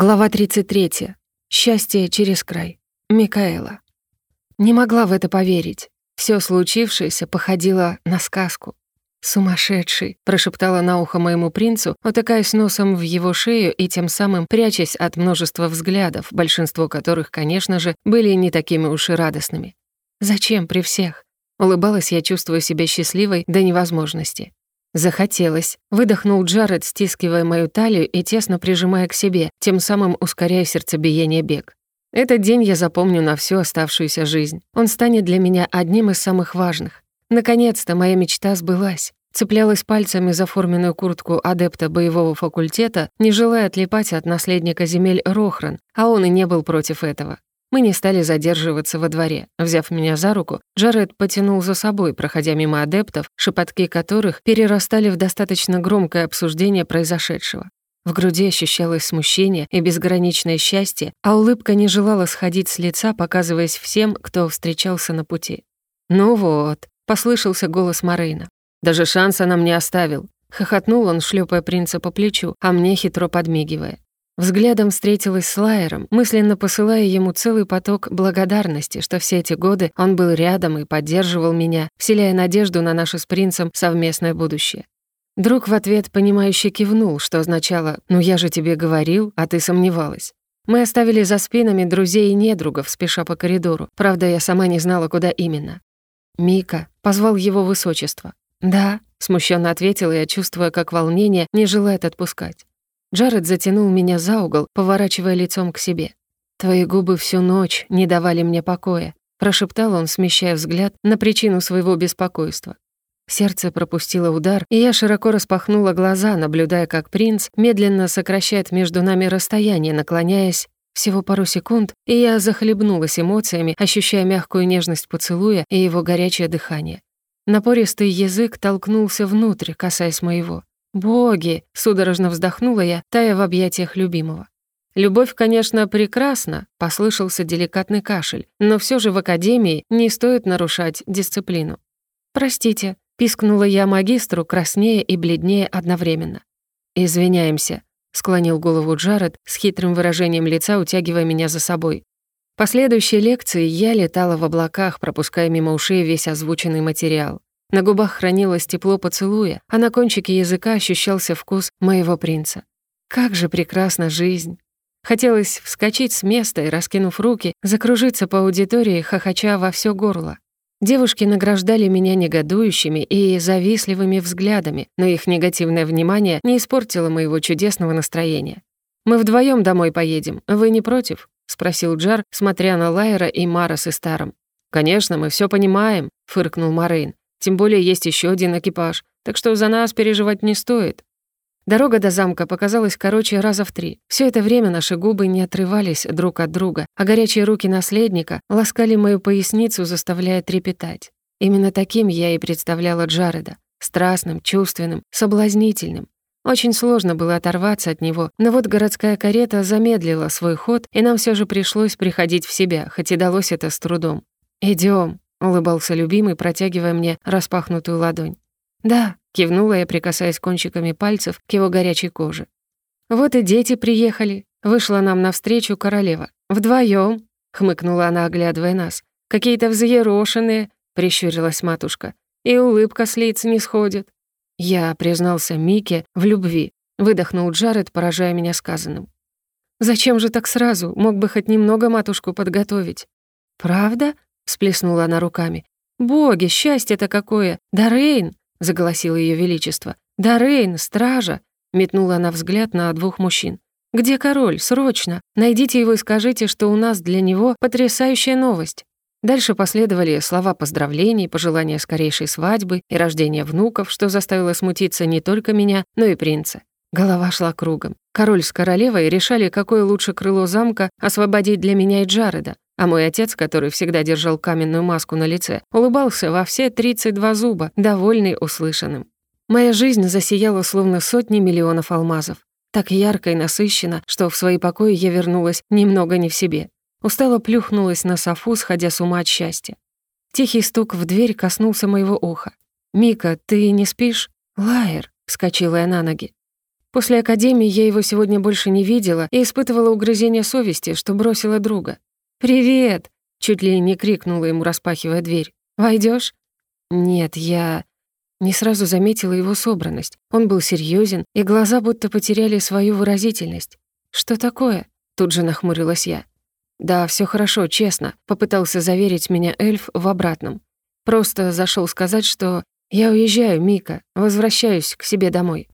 Глава 33. Счастье через край. Микаэла. Не могла в это поверить. Все случившееся походило на сказку. «Сумасшедший!» — прошептала на ухо моему принцу, утыкаясь носом в его шею и тем самым прячась от множества взглядов, большинство которых, конечно же, были не такими уж и радостными. «Зачем при всех?» Улыбалась я, чувствуя себя счастливой до невозможности. Захотелось. Выдохнул Джаред, стискивая мою талию и тесно прижимая к себе, тем самым ускоряя сердцебиение бег. Этот день я запомню на всю оставшуюся жизнь. Он станет для меня одним из самых важных. Наконец-то моя мечта сбылась. Цеплялась пальцами за форменную куртку адепта боевого факультета, не желая отлипать от наследника земель Рохран, а он и не был против этого. Мы не стали задерживаться во дворе. Взяв меня за руку, Джаред потянул за собой, проходя мимо адептов, шепотки которых перерастали в достаточно громкое обсуждение произошедшего. В груди ощущалось смущение и безграничное счастье, а улыбка не желала сходить с лица, показываясь всем, кто встречался на пути. «Ну вот», — послышался голос Марейна. «Даже шанса нам не оставил». Хохотнул он, шлепая принца по плечу, а мне хитро подмигивая. Взглядом встретилась с Лайером, мысленно посылая ему целый поток благодарности, что все эти годы он был рядом и поддерживал меня, вселяя надежду на наше с принцем совместное будущее. Друг в ответ понимающе кивнул, что означало «ну я же тебе говорил, а ты сомневалась». Мы оставили за спинами друзей и недругов, спеша по коридору. Правда, я сама не знала, куда именно. «Мика», — позвал его высочество. «Да», — смущенно ответила я, чувствуя, как волнение не желает отпускать. Джаред затянул меня за угол, поворачивая лицом к себе. «Твои губы всю ночь не давали мне покоя», прошептал он, смещая взгляд на причину своего беспокойства. Сердце пропустило удар, и я широко распахнула глаза, наблюдая, как принц медленно сокращает между нами расстояние, наклоняясь всего пару секунд, и я захлебнулась эмоциями, ощущая мягкую нежность поцелуя и его горячее дыхание. Напористый язык толкнулся внутрь, касаясь моего. «Боги!» — судорожно вздохнула я, тая в объятиях любимого. «Любовь, конечно, прекрасна», — послышался деликатный кашель, «но все же в академии не стоит нарушать дисциплину». «Простите», — пискнула я магистру, краснее и бледнее одновременно. «Извиняемся», — склонил голову Джаред с хитрым выражением лица, утягивая меня за собой. Последующие лекции я летала в облаках, пропуская мимо ушей весь озвученный материал. На губах хранилось тепло поцелуя, а на кончике языка ощущался вкус моего принца. Как же прекрасна жизнь! Хотелось вскочить с места и, раскинув руки, закружиться по аудитории, хохоча во всё горло. Девушки награждали меня негодующими и завистливыми взглядами, но их негативное внимание не испортило моего чудесного настроения. «Мы вдвоем домой поедем, вы не против?» — спросил Джар, смотря на Лайера и Мара с Истаром. «Конечно, мы всё понимаем», — фыркнул Марейн. Тем более есть еще один экипаж, так что за нас переживать не стоит. Дорога до замка показалась короче раза в три. Все это время наши губы не отрывались друг от друга, а горячие руки наследника ласкали мою поясницу, заставляя трепетать. Именно таким я и представляла Джареда. Страстным, чувственным, соблазнительным. Очень сложно было оторваться от него, но вот городская карета замедлила свой ход, и нам все же пришлось приходить в себя, хоть и далось это с трудом. Идем, улыбался любимый, протягивая мне распахнутую ладонь. «Да», — кивнула я, прикасаясь кончиками пальцев к его горячей коже. «Вот и дети приехали», — вышла нам навстречу королева. «Вдвоём», — хмыкнула она, оглядывая нас. «Какие-то взъерошенные», — прищурилась матушка. «И улыбка с лиц не сходит». Я признался Мике в любви, выдохнул Джаред, поражая меня сказанным. «Зачем же так сразу? Мог бы хоть немного матушку подготовить». «Правда?» Всплеснула она руками. «Боги, счастье-то какое! Дарейн!» — заголосило ее величество. «Дарейн, стража!» — метнула она взгляд на двух мужчин. «Где король? Срочно! Найдите его и скажите, что у нас для него потрясающая новость!» Дальше последовали слова поздравлений, пожелания скорейшей свадьбы и рождения внуков, что заставило смутиться не только меня, но и принца. Голова шла кругом. Король с королевой решали, какое лучше крыло замка освободить для меня и Джареда, а мой отец, который всегда держал каменную маску на лице, улыбался во все 32 зуба, довольный услышанным. Моя жизнь засияла словно сотни миллионов алмазов. Так ярко и насыщенно, что в свои покои я вернулась немного не в себе. Устало плюхнулась на софу, сходя с ума от счастья. Тихий стук в дверь коснулся моего уха. «Мика, ты не спишь?» «Лайер», — вскочила я на ноги. После академии я его сегодня больше не видела и испытывала угрызение совести, что бросила друга. «Привет!» — чуть ли не крикнула ему, распахивая дверь. Войдешь? «Нет, я...» Не сразу заметила его собранность. Он был серьезен, и глаза будто потеряли свою выразительность. «Что такое?» — тут же нахмурилась я. «Да, все хорошо, честно», — попытался заверить меня эльф в обратном. Просто зашел сказать, что «я уезжаю, Мика, возвращаюсь к себе домой».